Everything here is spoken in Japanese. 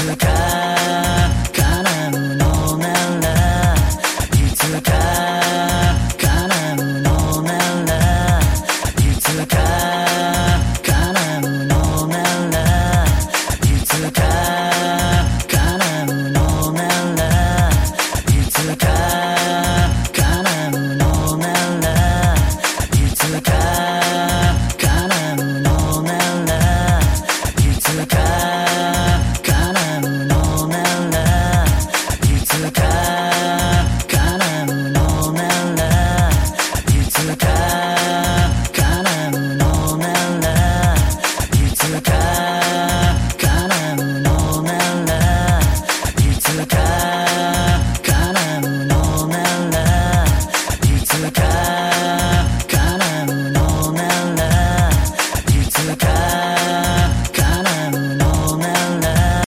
surprise sky